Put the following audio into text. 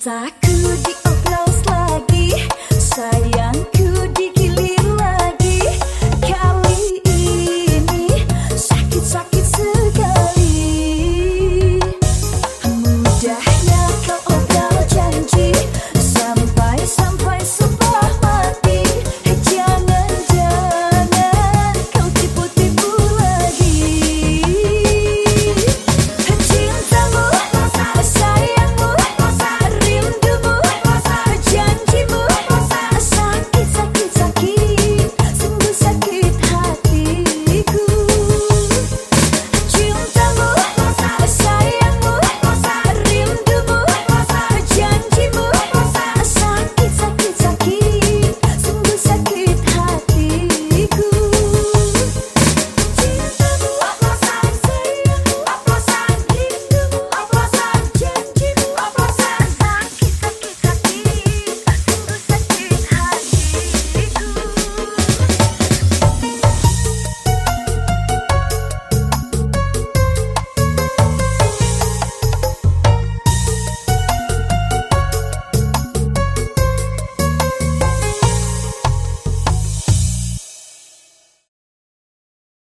在各地。